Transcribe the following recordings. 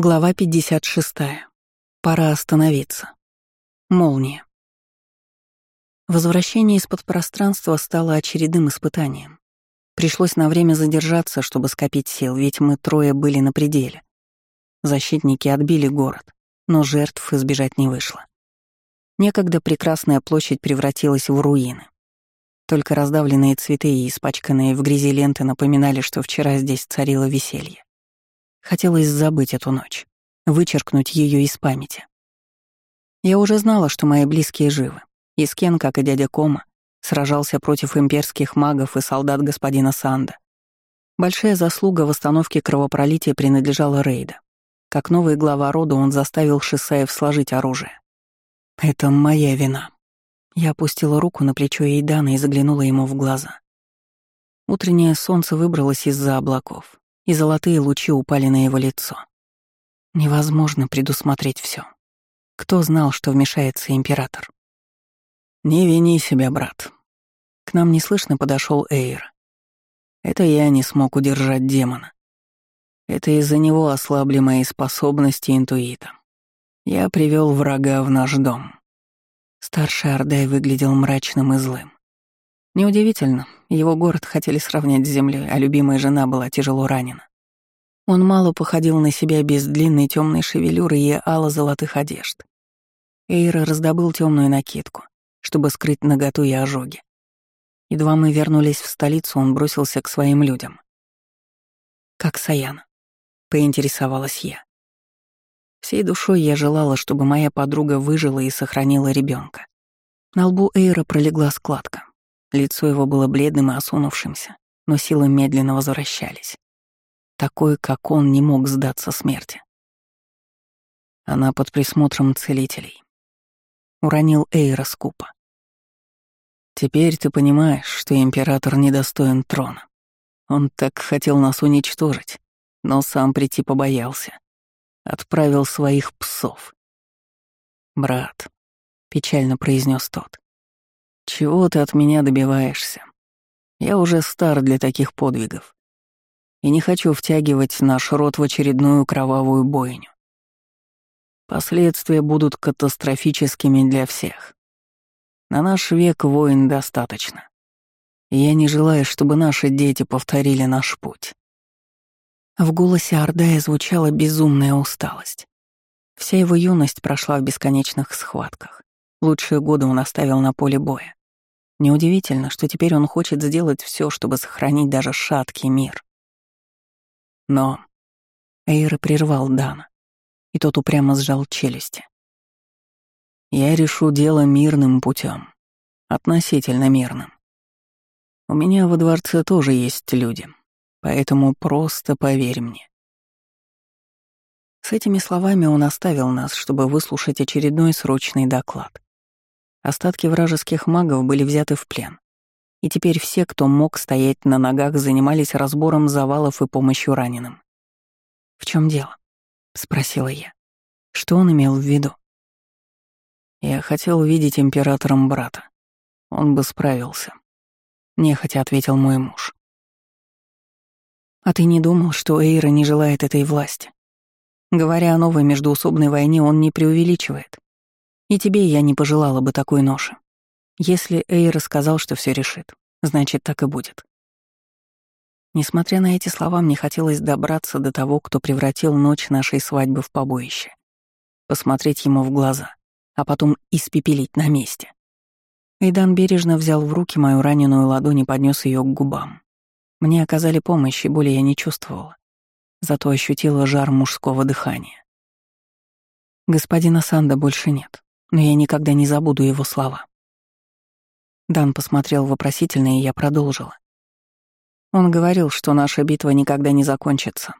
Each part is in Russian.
Глава 56. Пора остановиться. Молния. Возвращение из-под пространства стало очередным испытанием. Пришлось на время задержаться, чтобы скопить сил, ведь мы трое были на пределе. Защитники отбили город, но жертв избежать не вышло. Некогда прекрасная площадь превратилась в руины. Только раздавленные цветы и испачканные в грязи ленты напоминали, что вчера здесь царило веселье. Хотелось забыть эту ночь, вычеркнуть ее из памяти. Я уже знала, что мои близкие живы. И Скен, как и дядя Кома, сражался против имперских магов и солдат господина Санда. Большая заслуга в остановке кровопролития принадлежала Рейда. Как новый глава рода он заставил Шисаев сложить оружие. «Это моя вина». Я опустила руку на плечо Эйдана и заглянула ему в глаза. Утреннее солнце выбралось из-за облаков и золотые лучи упали на его лицо. Невозможно предусмотреть все. Кто знал, что вмешается император? «Не вини себя, брат». К нам неслышно подошел Эйр. Это я не смог удержать демона. Это из-за него ослабли мои способности интуита. Я привел врага в наш дом. Старший Ордай выглядел мрачным и злым. Неудивительно, его город хотели сравнять с землей, а любимая жена была тяжело ранена. Он мало походил на себя без длинной темной шевелюры и ала золотых одежд. Эйра раздобыл темную накидку, чтобы скрыть наготу и ожоги. Едва мы вернулись в столицу, он бросился к своим людям. «Как Саяна?» — поинтересовалась я. Всей душой я желала, чтобы моя подруга выжила и сохранила ребенка. На лбу Эйра пролегла складка. Лицо его было бледным и осунувшимся, но силы медленно возвращались. Такой, как он, не мог сдаться смерти. Она под присмотром целителей. Уронил Эйра скупо. Теперь ты понимаешь, что император недостоин трона. Он так хотел нас уничтожить, но сам прийти побоялся. Отправил своих псов. «Брат», — печально произнес тот, чего ты от меня добиваешься? Я уже стар для таких подвигов. И не хочу втягивать наш род в очередную кровавую бойню. Последствия будут катастрофическими для всех. На наш век войн достаточно. И я не желаю, чтобы наши дети повторили наш путь. В голосе Ардая звучала безумная усталость. Вся его юность прошла в бесконечных схватках. Лучшие годы он оставил на поле боя. Неудивительно, что теперь он хочет сделать все, чтобы сохранить даже шаткий мир. Но Эйра прервал Дана, и тот упрямо сжал челюсти. «Я решу дело мирным путем, относительно мирным. У меня во дворце тоже есть люди, поэтому просто поверь мне». С этими словами он оставил нас, чтобы выслушать очередной срочный доклад. Остатки вражеских магов были взяты в плен. И теперь все, кто мог стоять на ногах, занимались разбором завалов и помощью раненым. «В чем дело?» — спросила я. Что он имел в виду? «Я хотел видеть императором брата. Он бы справился», — нехотя ответил мой муж. «А ты не думал, что Эйра не желает этой власти? Говоря о новой междуусобной войне, он не преувеличивает. И тебе я не пожелала бы такой ноши. Если Эйр сказал, что все решит, значит, так и будет. Несмотря на эти слова, мне хотелось добраться до того, кто превратил ночь нашей свадьбы в побоище. Посмотреть ему в глаза, а потом испепелить на месте. Эйдан бережно взял в руки мою раненую ладонь и поднес ее к губам. Мне оказали помощь, и боли я не чувствовала. Зато ощутила жар мужского дыхания. Господина Санда больше нет но я никогда не забуду его слова. Дан посмотрел вопросительно, и я продолжила. Он говорил, что наша битва никогда не закончится.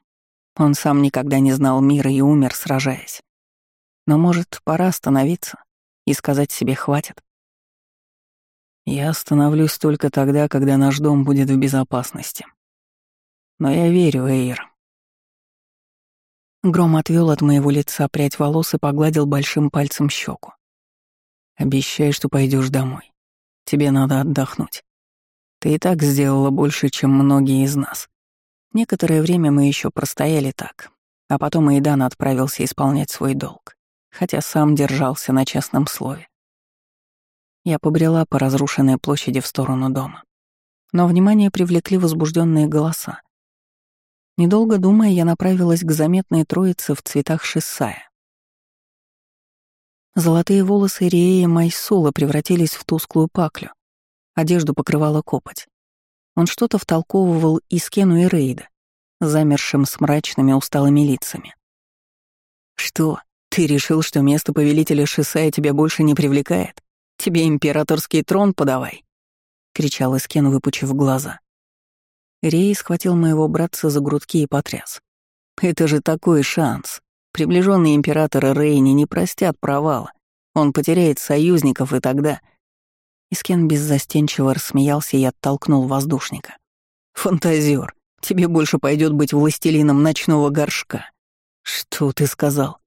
Он сам никогда не знал мира и умер, сражаясь. Но, может, пора остановиться и сказать себе «хватит». Я остановлюсь только тогда, когда наш дом будет в безопасности. Но я верю, Эйр. Гром отвел от моего лица прядь волос и погладил большим пальцем щеку. Обещай, что пойдешь домой. Тебе надо отдохнуть. Ты и так сделала больше, чем многие из нас. Некоторое время мы еще простояли так. А потом Эйдан отправился исполнять свой долг, хотя сам держался на честном слове. Я побрела по разрушенной площади в сторону дома. Но внимание привлекли возбужденные голоса. Недолго думая, я направилась к заметной троице в цветах шессая. Золотые волосы Риея Майсула превратились в тусклую паклю. Одежду покрывала копоть. Он что-то втолковывал Искену и Рейда, замершим с мрачными усталыми лицами. «Что, ты решил, что место повелителя Шисая тебя больше не привлекает? Тебе императорский трон подавай!» — кричал Искен, выпучив глаза. Рей схватил моего братца за грудки и потряс. «Это же такой шанс! Приближенные императора Рейни не простят провала. Он потеряет союзников, и тогда...» Искен беззастенчиво рассмеялся и оттолкнул воздушника. «Фантазер, тебе больше пойдет быть властелином ночного горшка». «Что ты сказал?»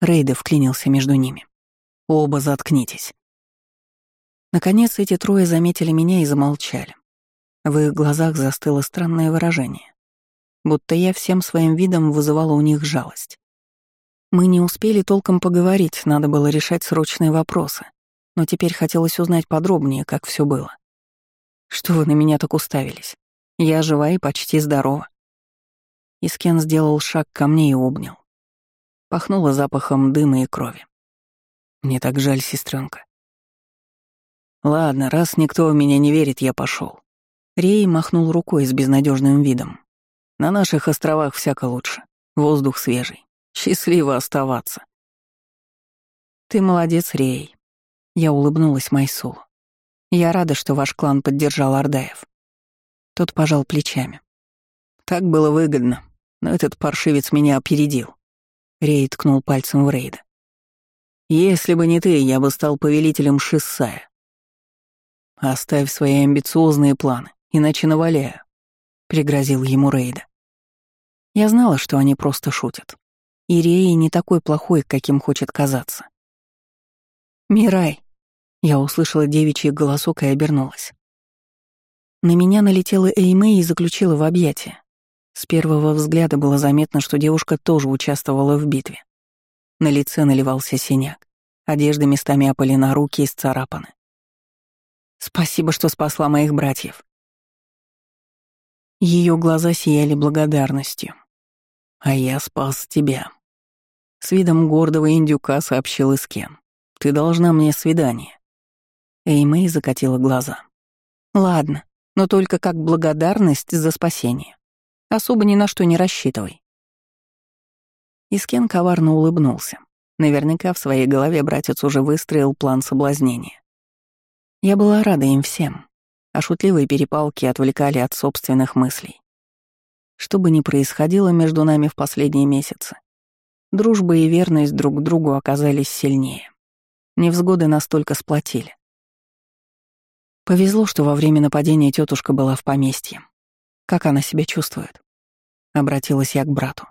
Рейда вклинился между ними. «Оба заткнитесь». Наконец эти трое заметили меня и замолчали. В их глазах застыло странное выражение, будто я всем своим видом вызывала у них жалость. Мы не успели толком поговорить, надо было решать срочные вопросы но теперь хотелось узнать подробнее, как все было. Что вы на меня так уставились? Я жива и почти здорова. Искен сделал шаг ко мне и обнял. Пахнуло запахом дыма и крови. Мне так жаль, сестренка. Ладно, раз никто в меня не верит, я пошел. Рей махнул рукой с безнадежным видом. На наших островах всяко лучше. Воздух свежий. Счастливо оставаться. Ты молодец, Рей. Я улыбнулась Майсулу. «Я рада, что ваш клан поддержал Ардаев». Тот пожал плечами. «Так было выгодно, но этот паршивец меня опередил». Рей ткнул пальцем в Рейда. «Если бы не ты, я бы стал повелителем Шиссая. Оставь свои амбициозные планы, иначе наваляю», — пригрозил ему Рейда. Я знала, что они просто шутят. И Рей не такой плохой, каким хочет казаться. «Мирай», я услышала девичий голосок и обернулась. На меня налетела Эймэй и заключила в объятия. С первого взгляда было заметно, что девушка тоже участвовала в битве. На лице наливался синяк, одежда местами опалена, руки исцарапаны. «Спасибо, что спасла моих братьев». Ее глаза сияли благодарностью. «А я спас тебя». С видом гордого индюка сообщил Искен. «Ты должна мне свидание». Эймэй закатила глаза. «Ладно, но только как благодарность за спасение. Особо ни на что не рассчитывай». Искен коварно улыбнулся. Наверняка в своей голове братец уже выстроил план соблазнения. Я была рада им всем, а шутливые перепалки отвлекали от собственных мыслей. Что бы ни происходило между нами в последние месяцы, дружба и верность друг к другу оказались сильнее. Невзгоды настолько сплотили. Повезло, что во время нападения тетушка была в поместье. Как она себя чувствует? Обратилась я к брату.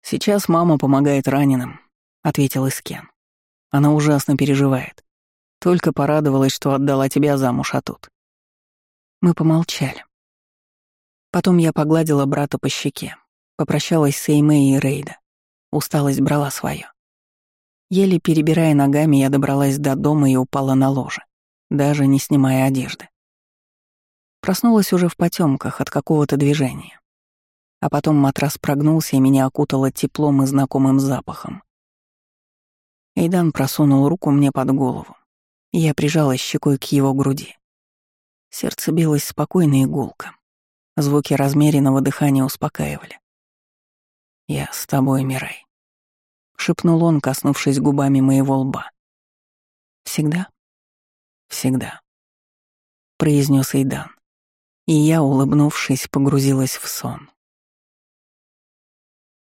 «Сейчас мама помогает раненым», — ответил Искен. «Она ужасно переживает. Только порадовалась, что отдала тебя замуж, а тут». Мы помолчали. Потом я погладила брата по щеке, попрощалась с Эймей и Рейда. Усталость брала свое. Еле перебирая ногами, я добралась до дома и упала на ложе даже не снимая одежды. Проснулась уже в потемках от какого-то движения. А потом матрас прогнулся, и меня окутало теплом и знакомым запахом. Эйдан просунул руку мне под голову, я прижалась щекой к его груди. Сердце билось спокойно и гулко. Звуки размеренного дыхания успокаивали. «Я с тобой, Мирай», — шепнул он, коснувшись губами моего лба. «Всегда?» всегда», — произнес Эйдан. И я, улыбнувшись, погрузилась в сон.